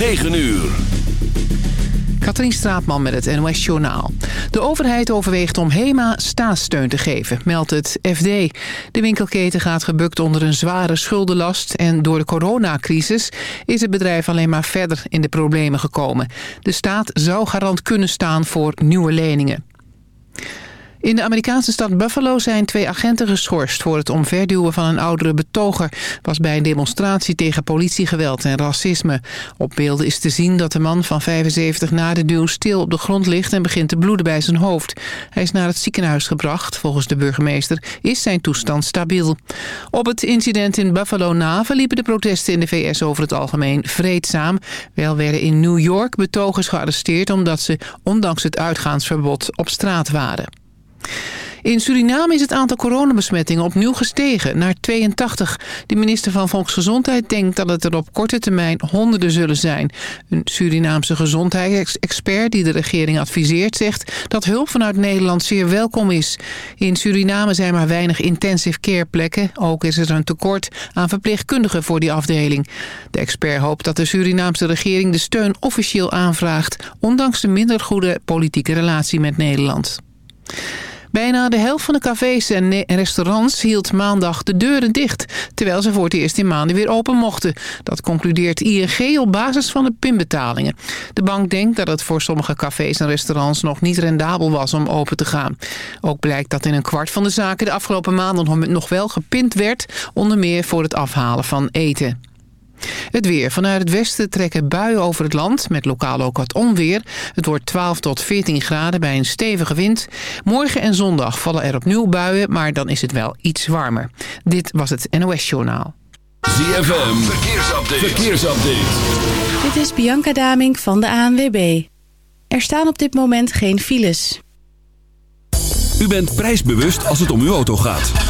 9 uur. Katrien Straatman met het NOS Journaal. De overheid overweegt om HEMA staatssteun te geven, meldt het FD. De winkelketen gaat gebukt onder een zware schuldenlast... en door de coronacrisis is het bedrijf alleen maar verder in de problemen gekomen. De staat zou garant kunnen staan voor nieuwe leningen. In de Amerikaanse stad Buffalo zijn twee agenten geschorst... voor het omverduwen van een oudere betoger. was bij een demonstratie tegen politiegeweld en racisme. Op beelden is te zien dat de man van 75 na de duw stil op de grond ligt... en begint te bloeden bij zijn hoofd. Hij is naar het ziekenhuis gebracht. Volgens de burgemeester is zijn toestand stabiel. Op het incident in Buffalo na verliepen de protesten in de VS over het algemeen vreedzaam. Wel werden in New York betogers gearresteerd... omdat ze ondanks het uitgaansverbod op straat waren. In Suriname is het aantal coronabesmettingen opnieuw gestegen naar 82. De minister van Volksgezondheid denkt dat het er op korte termijn honderden zullen zijn. Een Surinaamse gezondheidsexpert die de regering adviseert zegt dat hulp vanuit Nederland zeer welkom is. In Suriname zijn maar weinig intensive care plekken. Ook is er een tekort aan verpleegkundigen voor die afdeling. De expert hoopt dat de Surinaamse regering de steun officieel aanvraagt, ondanks de minder goede politieke relatie met Nederland. Bijna de helft van de cafés en restaurants hield maandag de deuren dicht... terwijl ze voor het eerst in maanden weer open mochten. Dat concludeert ING op basis van de pinbetalingen. De bank denkt dat het voor sommige cafés en restaurants nog niet rendabel was om open te gaan. Ook blijkt dat in een kwart van de zaken de afgelopen maanden nog wel gepind werd... onder meer voor het afhalen van eten. Het weer. Vanuit het westen trekken buien over het land, met lokaal ook wat onweer. Het wordt 12 tot 14 graden bij een stevige wind. Morgen en zondag vallen er opnieuw buien, maar dan is het wel iets warmer. Dit was het NOS Journaal. ZFM, verkeersupdate. verkeersupdate. Dit is Bianca Daming van de ANWB. Er staan op dit moment geen files. U bent prijsbewust als het om uw auto gaat.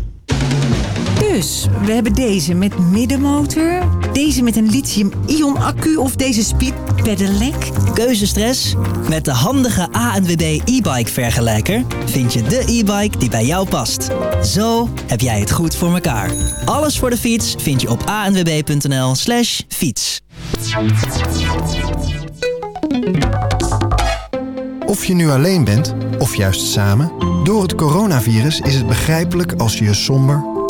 Dus, we hebben deze met middenmotor deze met een lithium-ion accu of deze speed pedelec? Keuzestress? Met de handige ANWB e-bike vergelijker vind je de e-bike die bij jou past. Zo heb jij het goed voor elkaar. Alles voor de fiets vind je op anwb.nl slash fiets. Of je nu alleen bent, of juist samen... door het coronavirus is het begrijpelijk als je je somber,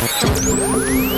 Thank you.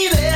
Baby,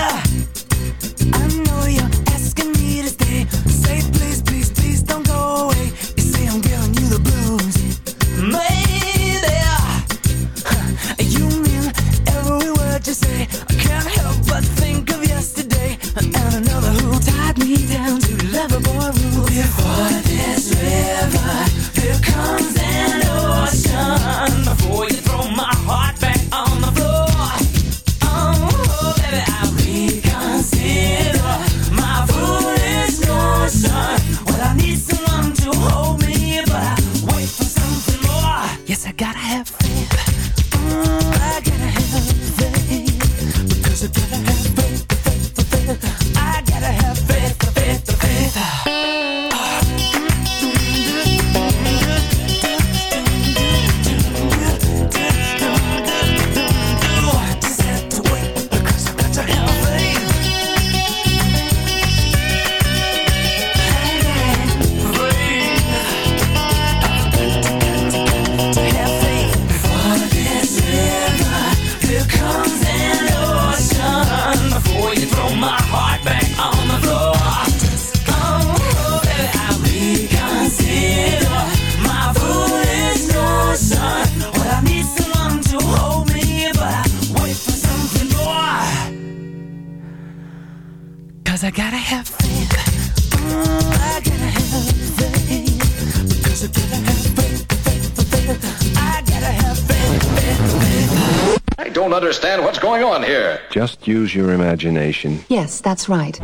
use your imagination. Yes, that's right.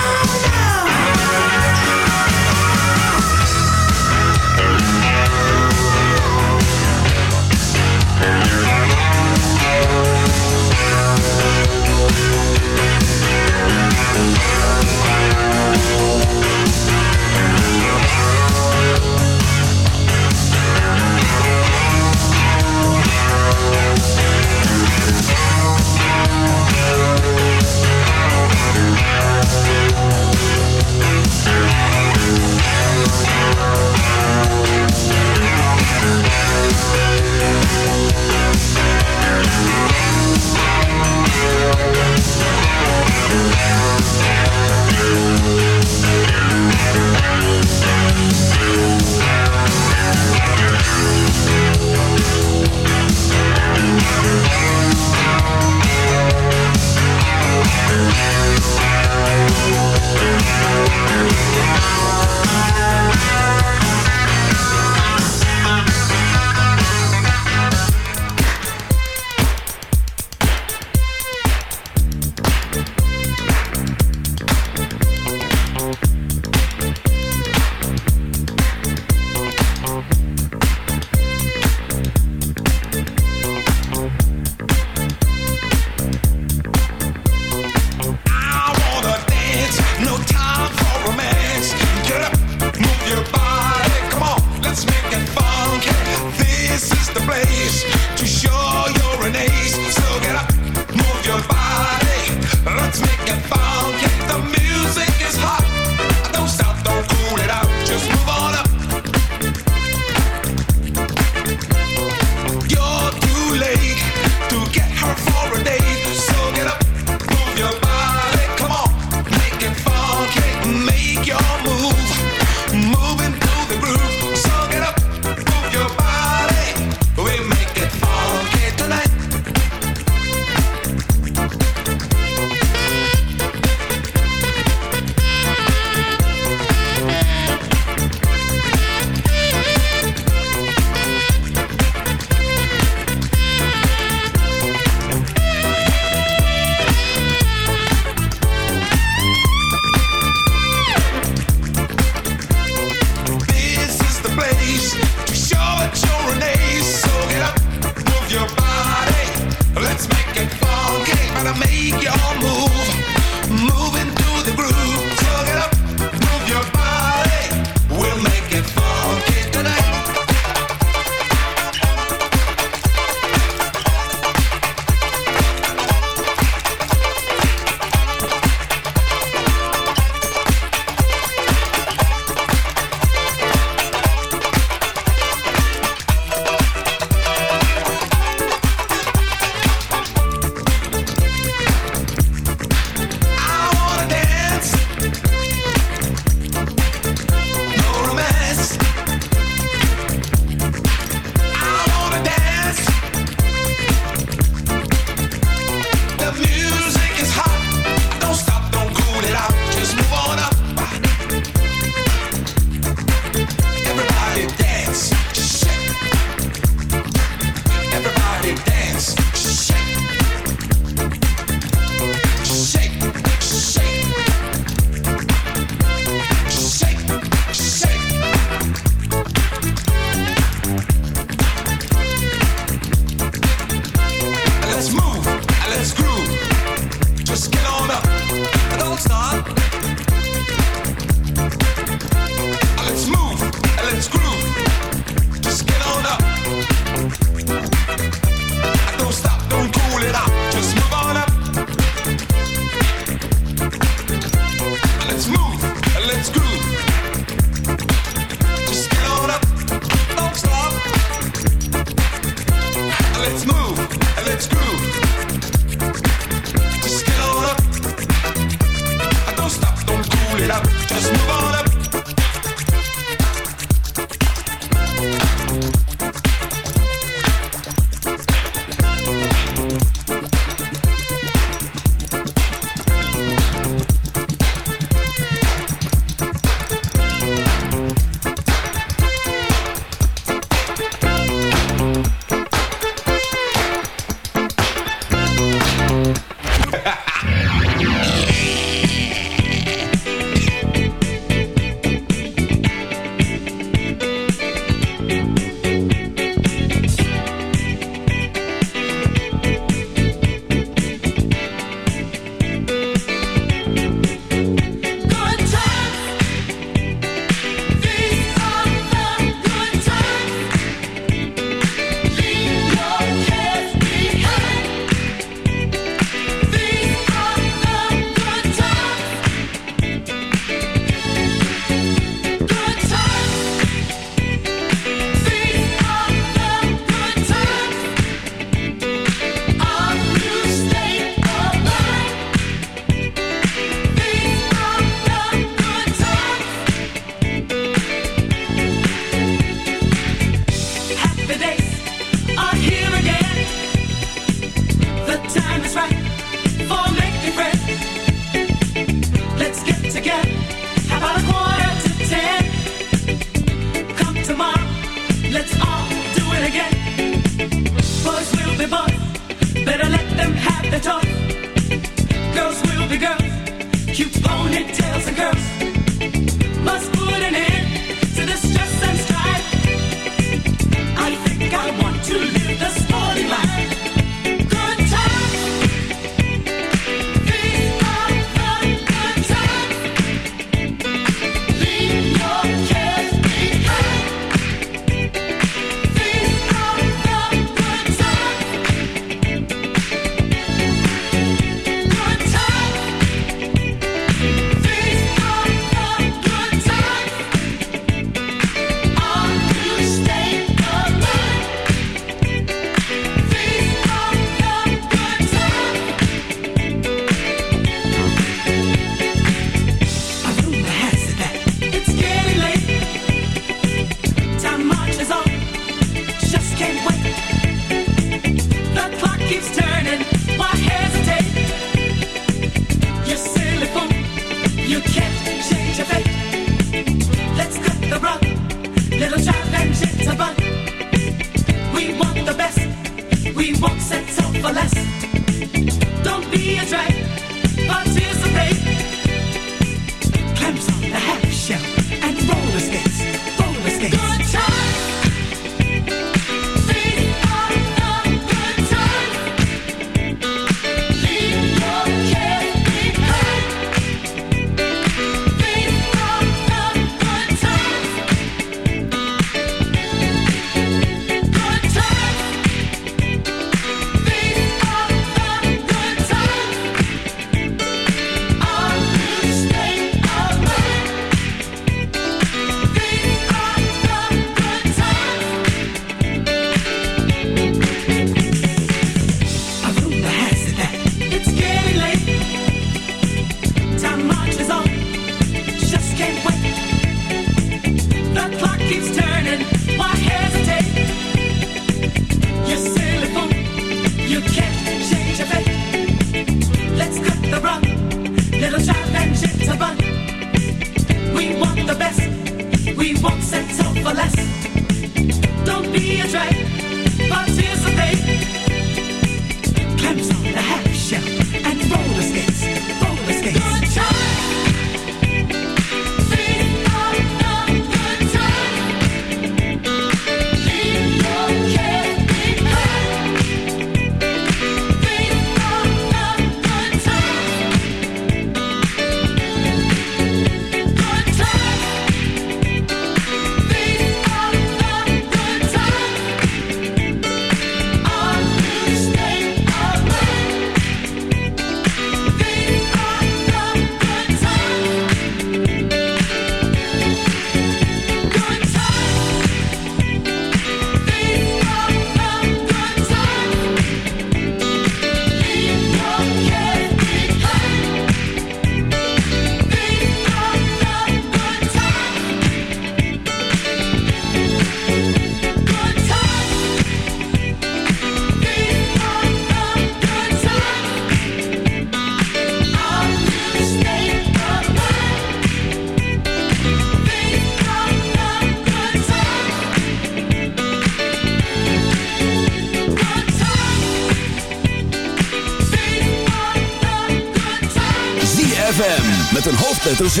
Hoofdletter Z.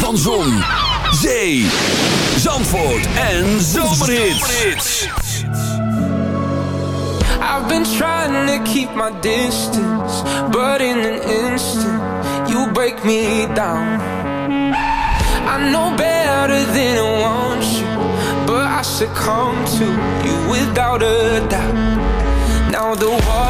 Van Zon, Zee, Zandvoort en Zomerhits. I've been trying to keep my distance, but in an instant, you break me down. I know better than I want you, but I succumb to you without a doubt. Now the water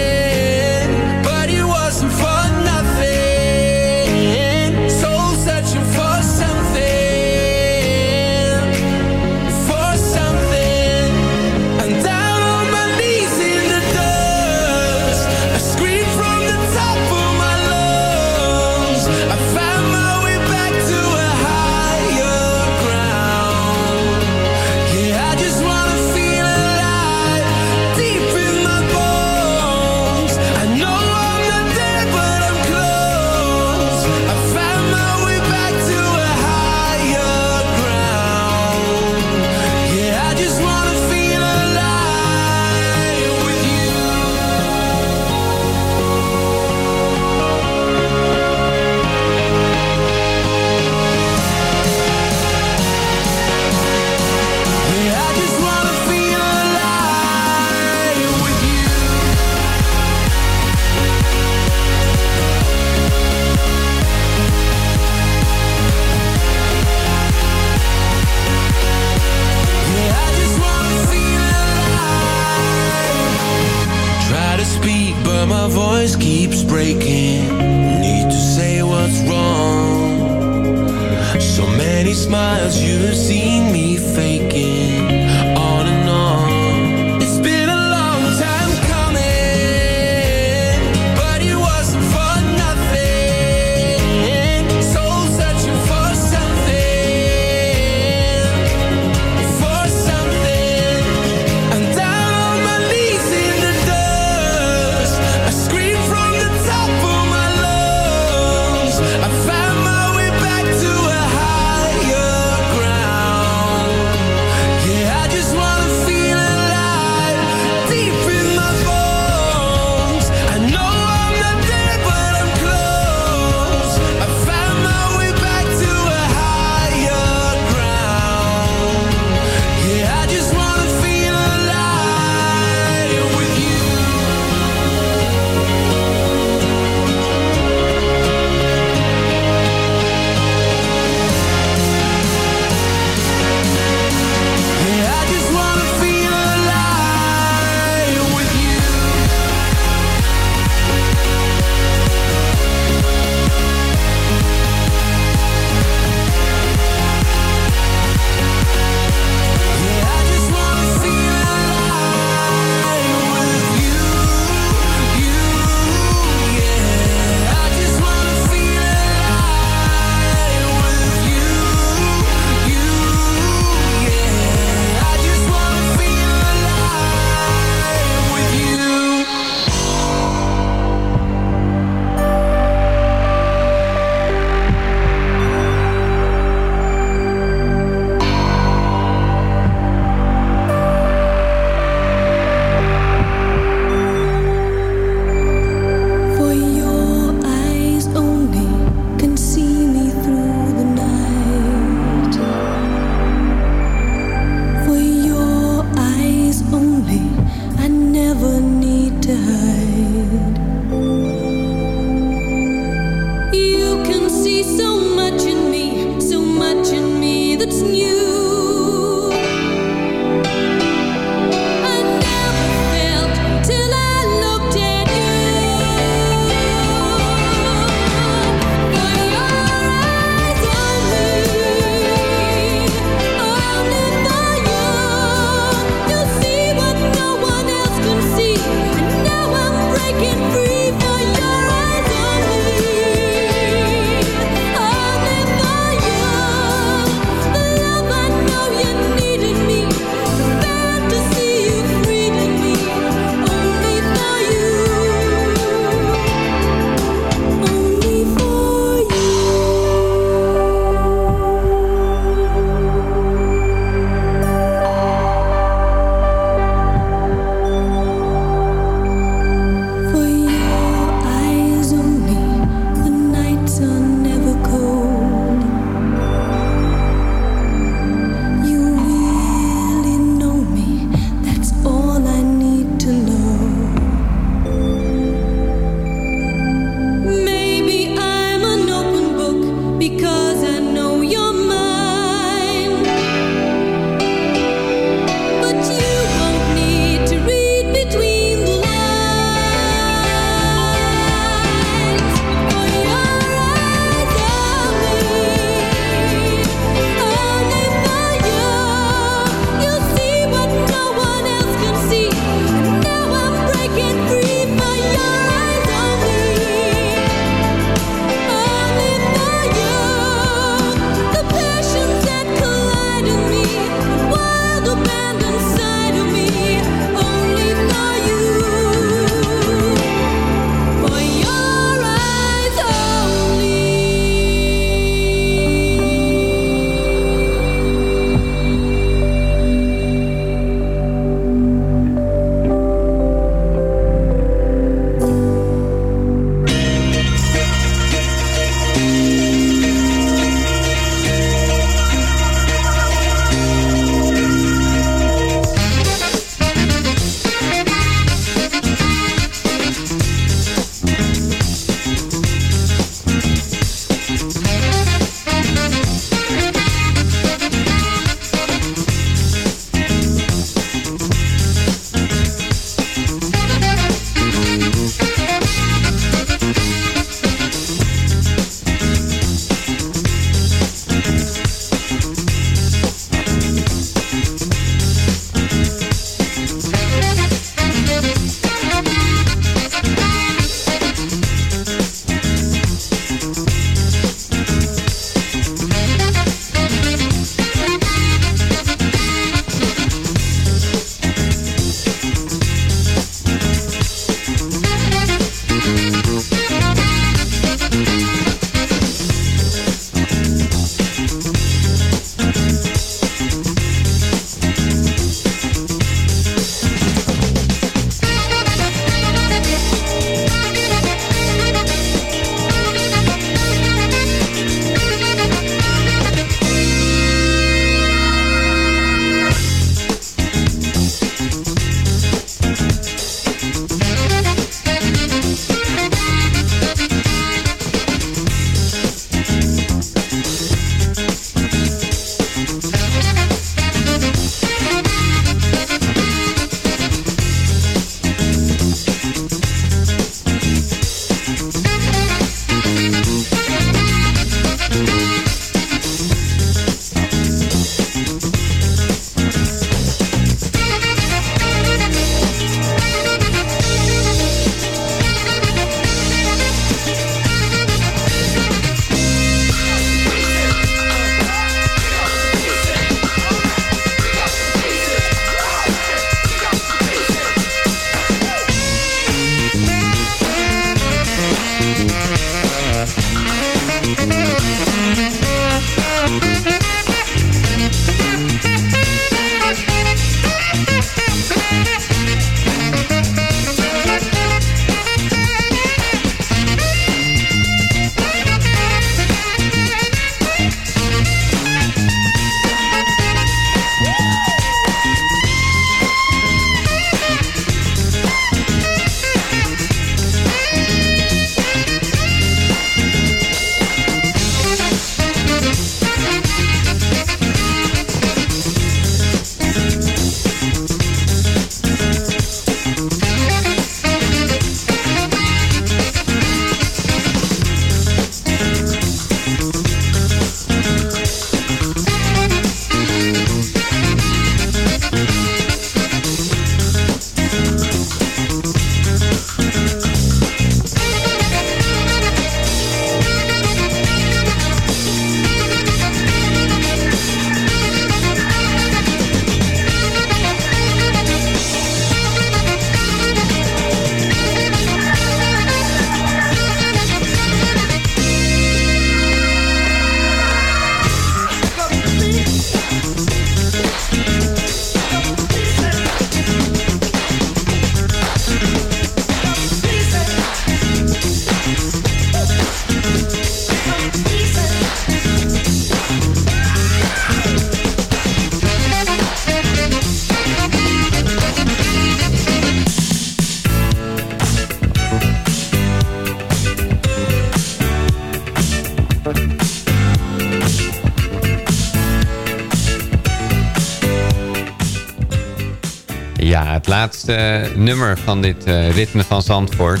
Het laatste nummer van dit eh, ritme van Zandvoort.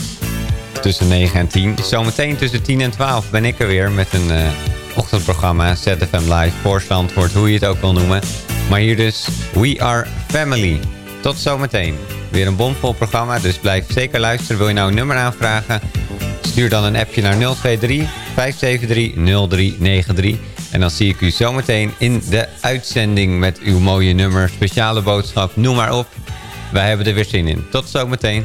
Tussen 9 en 10. Zometeen tussen 10 en 12 ben ik er weer met een eh, ochtendprogramma. ZFM Live voor Zandvoort, hoe je het ook wil noemen. Maar hier dus We Are Family. Tot zometeen. Weer een bomvol programma, dus blijf zeker luisteren. Wil je nou een nummer aanvragen? Stuur dan een appje naar 023 573 0393. En dan zie ik u zometeen in de uitzending met uw mooie nummer, speciale boodschap, noem maar op. Wij hebben er weer zin in. Tot zometeen.